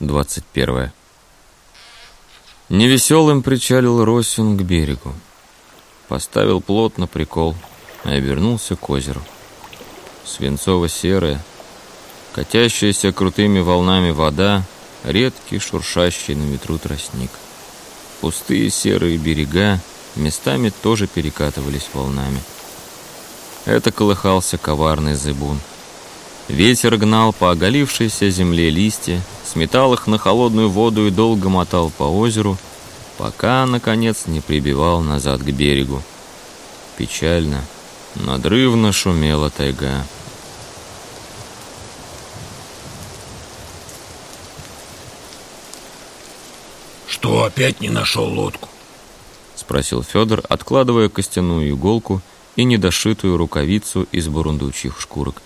21. Невеселым причалил Росин к берегу. Поставил плот на прикол и обернулся к озеру. Свинцово-серая, катящаяся крутыми волнами вода, редкий шуршащий на ветру тростник. Пустые серые берега местами тоже перекатывались волнами. Это колыхался коварный зыбун. Ветер гнал по оголившейся земле листья, сметал их на холодную воду и долго мотал по озеру, пока, наконец, не прибивал назад к берегу. Печально, надрывно шумела тайга. «Что, опять не нашел лодку?» Спросил Федор, откладывая костяную иголку и недошитую рукавицу из бурундучьих шкурок.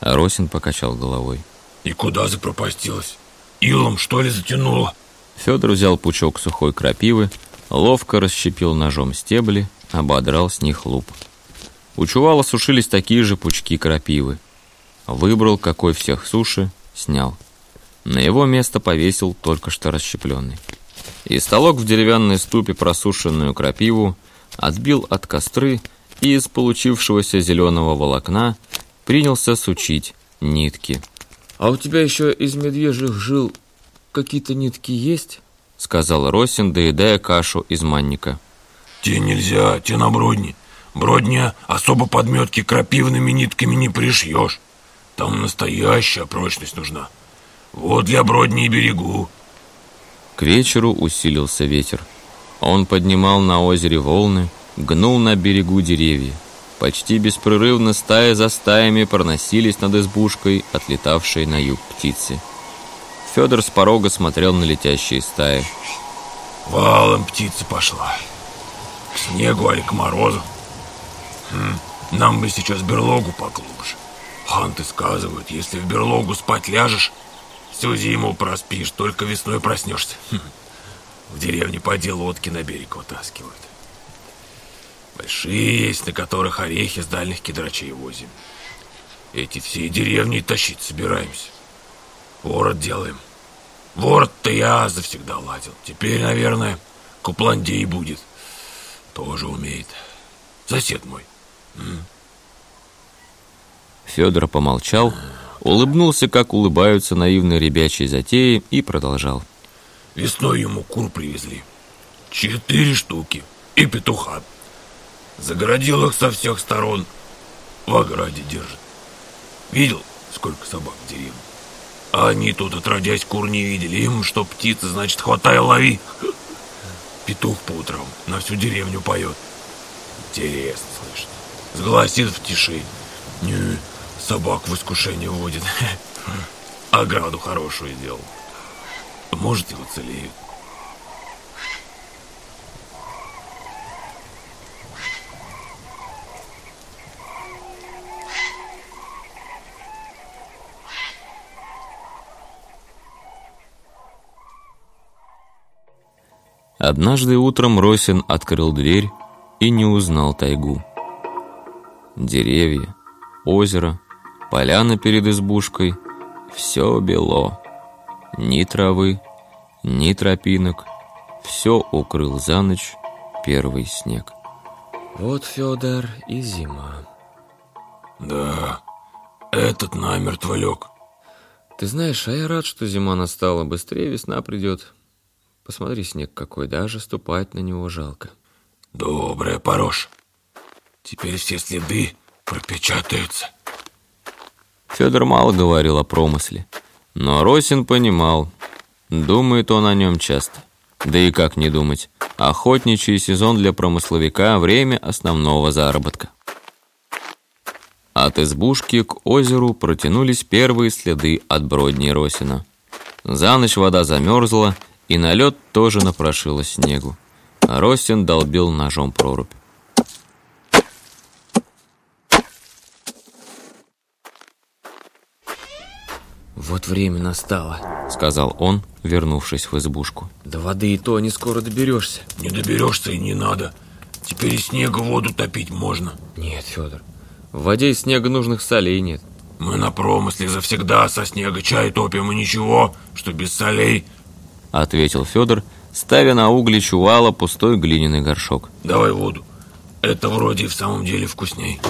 Росин покачал головой. «И куда запропастилась? Илом, что ли, затянуло?» Федор взял пучок сухой крапивы, ловко расщепил ножом стебли, ободрал с них луп. У чувала сушились такие же пучки крапивы. Выбрал, какой всех суши, снял. На его место повесил только что расщепленный. И столок в деревянной ступе просушенную крапиву, отбил от костры и из получившегося зеленого волокна принялся сучить нитки. «А у тебя еще из медвежьих жил какие-то нитки есть?» сказал Росин, доедая кашу из манника. «Те нельзя, те на бродни. Бродня особо подметки крапивными нитками не пришьешь. Там настоящая прочность нужна. Вот для бродни и берегу». К вечеру усилился ветер. Он поднимал на озере волны, гнул на берегу деревья. Почти беспрерывно стая за стаями проносились над избушкой, отлетавшей на юг птицы. Федор с порога смотрел на летящие стаи. Валом птица пошла. К снегу, али к морозу. Хм, нам бы сейчас берлогу поглубже. Ханты сказывают, если в берлогу спать ляжешь, всю зиму проспишь, только весной проснешься. Хм. В деревне поди лодки на берег вытаскивают. Большие есть, на которых орехи с дальних кедрачей возим. Эти все деревни тащить собираемся. Ворот делаем. Ворот-то я завсегда ладил. Теперь, наверное, Купландей будет. Тоже умеет. Сосед мой. М? Федор помолчал, улыбнулся, как улыбаются наивные ребячьи затеи, и продолжал. Весной ему кур привезли. Четыре штуки. И петуха. Загородил их со всех сторон. В ограде держит. Видел, сколько собак в деревне? А они тут, отродясь, кур не видели. Им, что птица, значит, хватай, лови. Петух по утрам на всю деревню поет. Интересно, слышно. Сгласит в тиши. Не, собак в искушение вводит. Ограду хорошую сделал. Может, и уцелеют. Однажды утром Росин открыл дверь и не узнал тайгу. Деревья, озеро, поляна перед избушкой — все бело. Ни травы, ни тропинок. Все укрыл за ночь первый снег. Вот, Федор, и зима. Да, этот намертво лег. Ты знаешь, а я рад, что зима настала. Быстрее весна придет. Посмотри, снег какой, даже ступать на него жалко. Добрая порош. Теперь все следы пропечатаются. Федор мало говорил о промысле, но Росин понимал, думает он о нем часто. Да и как не думать, охотничий сезон для промысловика – время основного заработка. От избушки к озеру протянулись первые следы от бродни Росина. За ночь вода замерзла, и на лед тоже напрошило снегу. А Ростин долбил ножом прорубь. «Вот время настало», — сказал он, вернувшись в избушку. «До воды и то не скоро доберешься». Не доберешься и не надо. Теперь и снега воду топить можно. «Нет, Федор, в воде из снега нужных солей нет. Мы на промысле завсегда со снега чай топим и ничего, что без солей. Ответил Федор, ставя на угли чувала пустой глиняный горшок. Давай воду. Это вроде и в самом деле вкусней.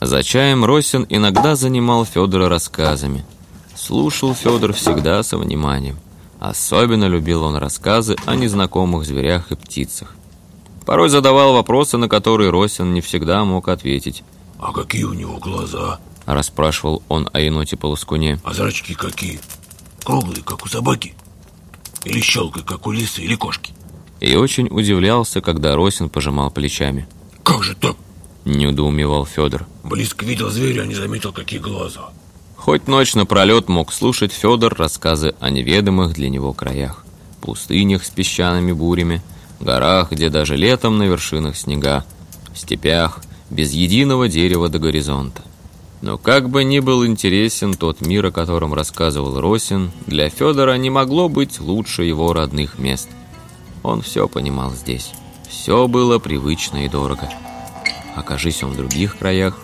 За чаем Росин иногда занимал Федора рассказами. Слушал Федор всегда со вниманием. Особенно любил он рассказы о незнакомых зверях и птицах. Порой задавал вопросы, на которые Росин не всегда мог ответить. «А какие у него глаза?» Расспрашивал он о еноте полоскуне. «А зрачки какие? Круглые, как у собаки? Или щелкой, как у лисы или кошки?» И очень удивлялся, когда Росин пожимал плечами. «Как же так?» Недоумевал Федор. Близко видел зверя, а не заметил, какие глаза. Хоть ночь напролет мог слушать Федор рассказы о неведомых для него краях. Пустынях с песчаными бурями, горах, где даже летом на вершинах снега, степях, без единого дерева до горизонта. Но как бы ни был интересен тот мир, о котором рассказывал Росин, для Федора не могло быть лучше его родных мест. Он все понимал здесь. Все было привычно и дорого. Окажись он в других краях,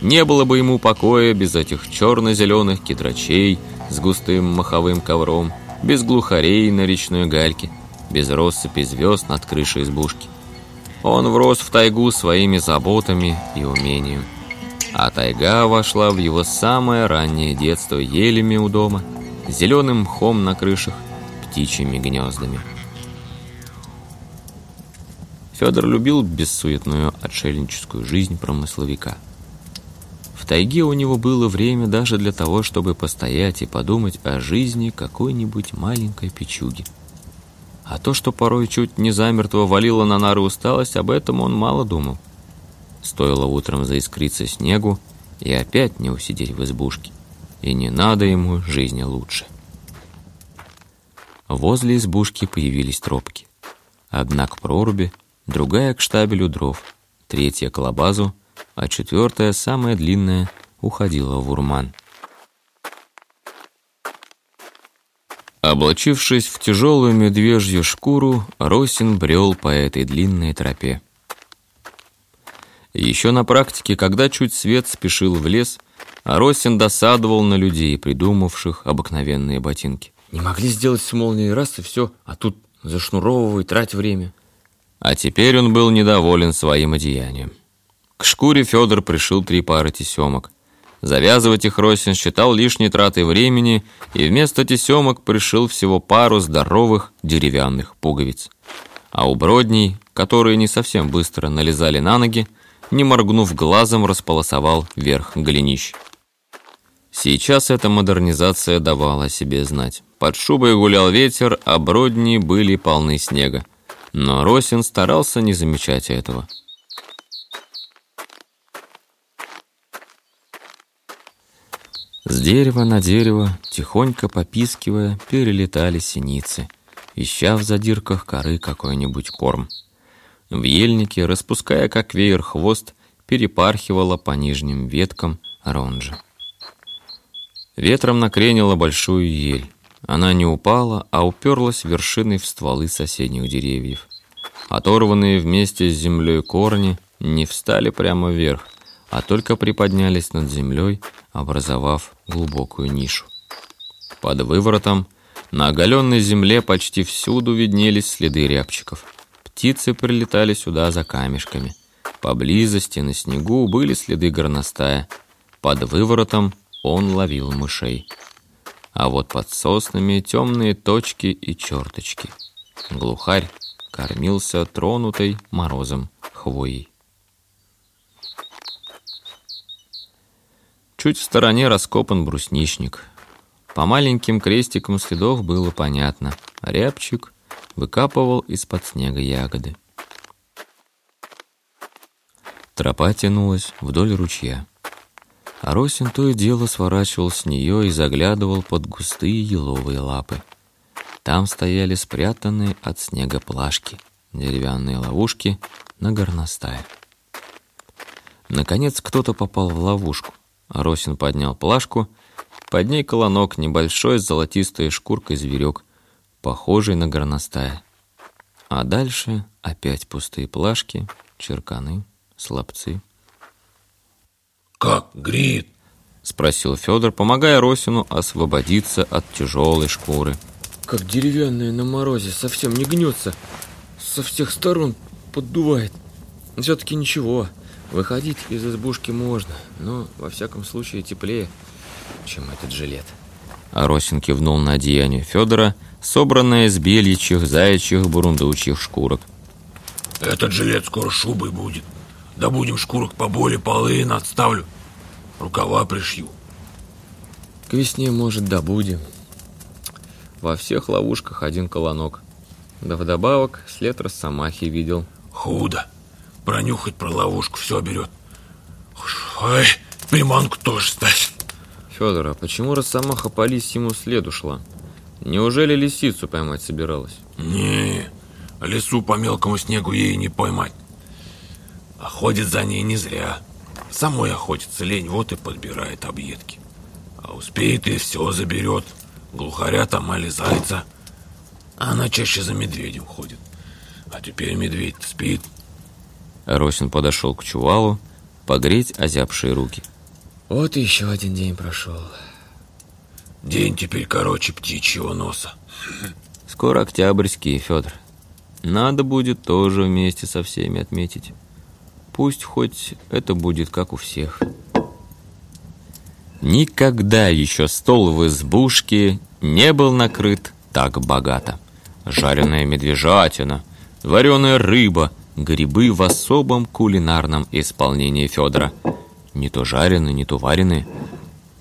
не было бы ему покоя без этих черно-зеленых кедрачей с густым маховым ковром, без глухарей на речной гальке, без россыпи звезд над крышей избушки. Он врос в тайгу своими заботами и умением. А тайга вошла в его самое раннее детство елями у дома, зеленым мхом на крышах, птичьими гнездами. Федор любил бессуетную отшельническую жизнь промысловика – в тайге у него было время даже для того, чтобы постоять и подумать о жизни какой-нибудь маленькой печуги. А то, что порой чуть не замертво валило на нары усталость, об этом он мало думал. Стоило утром заискриться снегу и опять не усидеть в избушке. И не надо ему жизни лучше. Возле избушки появились тропки. Одна к проруби, другая к штабелю дров, третья к лабазу, а четвертая, самая длинная, уходила в урман. Облачившись в тяжелую медвежью шкуру, Росин брел по этой длинной тропе. Еще на практике, когда чуть свет спешил в лес, Росин досадовал на людей, придумавших обыкновенные ботинки. Не могли сделать с молнией раз и все, а тут зашнуровывай, трать время. А теперь он был недоволен своим одеянием. К шкуре Федор пришил три пары тесемок. Завязывать их Росин считал лишней тратой времени и вместо тесемок пришил всего пару здоровых деревянных пуговиц. А у бродней, которые не совсем быстро налезали на ноги, не моргнув глазом, располосовал верх голенищ. Сейчас эта модернизация давала себе знать. Под шубой гулял ветер, а бродни были полны снега. Но Росин старался не замечать этого. С дерева на дерево, тихонько попискивая, перелетали синицы, ища в задирках коры какой-нибудь корм. В ельнике, распуская как веер хвост, перепархивала по нижним веткам ронжа. Ветром накренила большую ель. Она не упала, а уперлась вершиной в стволы соседних деревьев. Оторванные вместе с землей корни не встали прямо вверх, а только приподнялись над землей, образовав глубокую нишу. Под выворотом на оголенной земле почти всюду виднелись следы рябчиков. Птицы прилетали сюда за камешками. Поблизости на снегу были следы горностая. Под выворотом он ловил мышей. А вот под соснами темные точки и черточки. Глухарь кормился тронутой морозом хвоей. Чуть в стороне раскопан брусничник. По маленьким крестикам следов было понятно. Рябчик выкапывал из-под снега ягоды. Тропа тянулась вдоль ручья. А Росин то и дело сворачивал с нее и заглядывал под густые еловые лапы. Там стояли спрятанные от снега плашки, деревянные ловушки на горностае. Наконец кто-то попал в ловушку. Росин поднял плашку. Под ней колонок, небольшой с золотистой шкуркой зверек, похожий на горностая. А дальше опять пустые плашки, черканы, слабцы. «Как греет!» Спросил Федор, помогая Росину освободиться от тяжелой шкуры. Как деревянная на морозе, совсем не гнется. Со всех сторон поддувает. Все-таки ничего, выходить из избушки можно, но во всяком случае теплее, чем этот жилет. Аросин кивнул на одеяние Федора, собранное из бельичьих, заячьих, бурундучьих шкурок. Этот жилет скоро шубой будет. Да будем шкурок поболее полы надставлю. Рукава пришью. К весне, может, добудем. Во всех ловушках один колонок. Да вдобавок след росомахи видел. Худо. Пронюхать про ловушку все берет. Ой, приманку тоже ставь. Федор, а почему росомаха по лисьему следу шла? Неужели лисицу поймать собиралась? Не, лесу по мелкому снегу ей не поймать. А ходит за ней не зря. Самой охотится лень, вот и подбирает объедки. А успеет и все заберет. Глухаря там али зайца. А она чаще за медведем ходит. А теперь медведь спит. Росин подошел к чувалу погреть озябшие руки. Вот и еще один день прошел. День теперь короче птичьего носа. Скоро октябрьский, Федор. Надо будет тоже вместе со всеми отметить. Пусть хоть это будет как у всех. Никогда еще стол в избушке не был накрыт так богато. Жареная медвежатина, вареная рыба, грибы в особом кулинарном исполнении Федора. Не то жареные, не то вареные.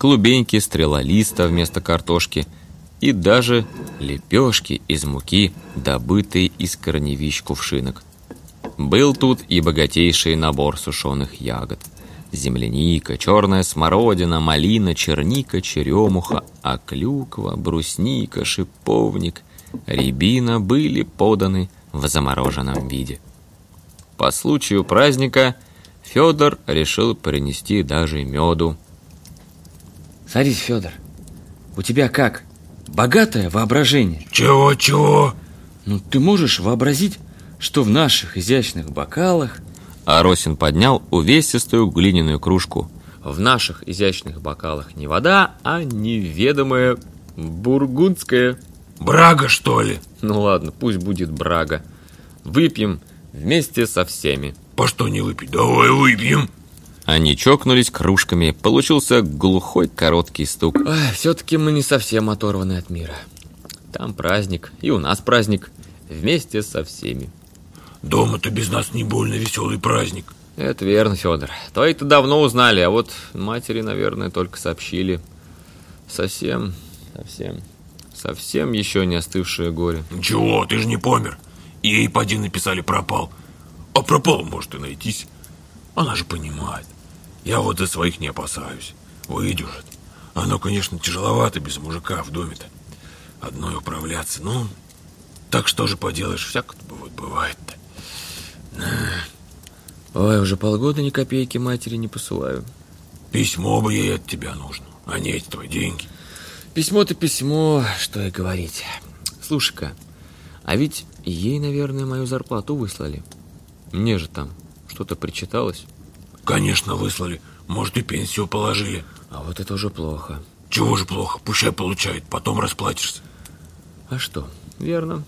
Клубеньки стрелолиста вместо картошки и даже лепешки из муки, добытые из корневищ кувшинок. Был тут и богатейший набор сушеных ягод. Земляника, черная смородина, малина, черника, черемуха, а клюква, брусника, шиповник, рябина были поданы в замороженном виде. По случаю праздника Федор решил принести даже меду. Садись, Федор. У тебя как? Богатое воображение? Чего-чего? Ну, ты можешь вообразить, что в наших изящных бокалах... Аросин поднял увесистую глиняную кружку. В наших изящных бокалах не вода, а неведомая бургундская... Брага, что ли? Ну ладно, пусть будет брага. Выпьем вместе со всеми. По что не выпить? Давай выпьем. Они чокнулись кружками. Получился глухой короткий стук. Все-таки мы не совсем оторваны от мира. Там праздник, и у нас праздник. Вместе со всеми. Дома-то без нас не больно веселый праздник. Это верно, Федор. Твои-то давно узнали, а вот матери, наверное, только сообщили. Совсем, совсем, совсем еще не остывшее горе. Ничего, ты же не помер. Ей поди написали пропал. А пропал может и найтись. Она же понимает. Я вот за своих не опасаюсь. Выдержит. Оно, конечно, тяжеловато без мужика в доме-то. Одной управляться, ну... Так что же поделаешь, всяко бывает-то. Ой, уже полгода ни копейки матери не посылаю. Письмо бы ей от тебя нужно, а не эти твои деньги. Письмо-то письмо, что и говорить. Слушай-ка, а ведь ей, наверное, мою зарплату выслали. Мне же там что-то причиталось. Конечно, выслали. Может, и пенсию положили. А вот это уже плохо. Чего же плохо? Пущай получает, потом расплатишься. А что, верно.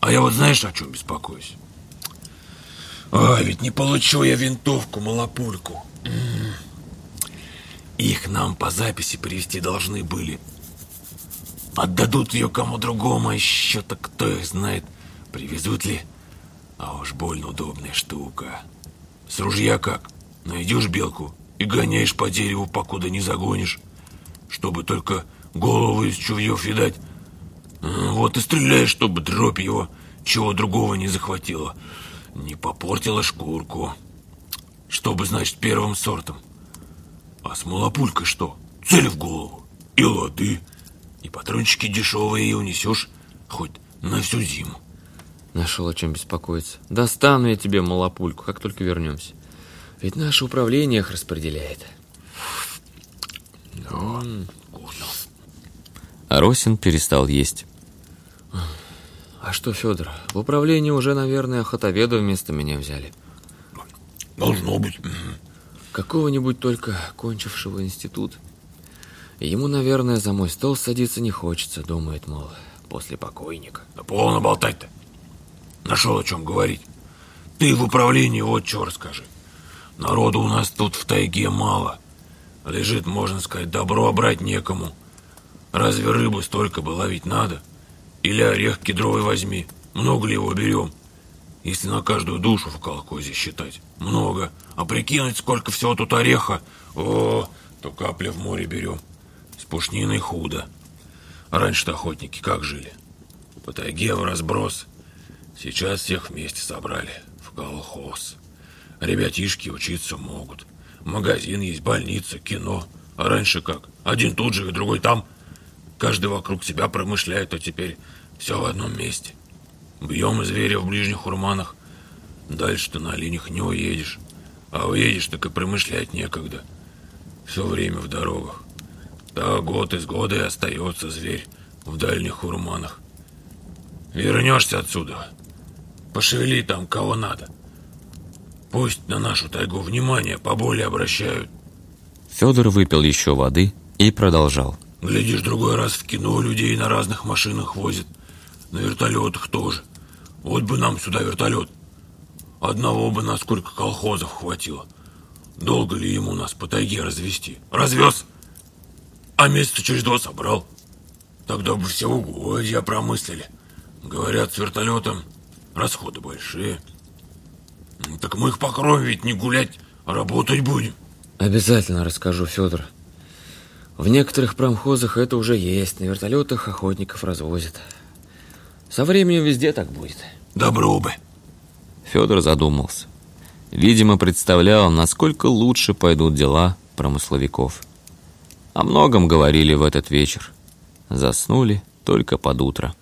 А я вот знаешь, о чем беспокоюсь? А, ведь не получу я винтовку, малопульку. Их нам по записи привезти должны были. Отдадут ее кому другому, а еще-то кто их знает, привезут ли. А уж больно удобная штука. С ружья как? Найдешь белку и гоняешь по дереву, покуда не загонишь, чтобы только голову из чувьев видать. Вот и стреляешь, чтобы дробь его чего другого не захватила не попортила шкурку. Чтобы, значит, первым сортом. А с малопулькой что? Цель в голову. И лады. И патрончики дешевые и унесешь хоть на всю зиму. Нашел о чем беспокоиться. Достану я тебе малопульку, как только вернемся. Ведь наше управление их распределяет. Да, вкусно. Аросин перестал есть. А что, Федор, в управлении уже, наверное, охотоведа вместо меня взяли. Должно быть. Какого-нибудь только кончившего институт. Ему, наверное, за мой стол садиться не хочется, думает, мол, после покойника. Да полно болтать-то. Нашел о чем говорить. Ты в управлении вот что расскажи. Народу у нас тут в тайге мало. Лежит, можно сказать, добро брать некому. Разве рыбу столько бы ловить надо? Или орех кедровый возьми. Много ли его берем? Если на каждую душу в колхозе считать. Много. А прикинуть, сколько всего тут ореха. О, то капля в море берем. С пушниной худо. Раньше-то охотники как жили? По тайге в разброс. Сейчас всех вместе собрали. В колхоз. Ребятишки учиться могут. Магазин есть, больница, кино. А раньше как? Один тут же, другой там. Каждый вокруг себя промышляет, а теперь все в одном месте. Бьем зверя в ближних урманах. Дальше ты на оленях не уедешь. А уедешь, так и промышлять некогда. Все время в дорогах. Да год из года и остается зверь в дальних урманах. Вернешься отсюда. Пошевели там кого надо. Пусть на нашу тайгу внимание поболее обращают. Федор выпил еще воды и продолжал. Глядишь, другой раз в кино людей на разных машинах возят. На вертолетах тоже. Вот бы нам сюда вертолет. Одного бы на сколько колхозов хватило. Долго ли ему нас по тайге развести? Развез. А месяца через два собрал. Тогда бы все угодья промыслили. Говорят, с вертолетом расходы большие. Так мы их покроем ведь не гулять, а работать будем. Обязательно расскажу, Федор. В некоторых промхозах это уже есть. На вертолетах охотников развозят. Со временем везде так будет. Добро бы. Федор задумался. Видимо, представлял, насколько лучше пойдут дела промысловиков. О многом говорили в этот вечер. Заснули только под утро.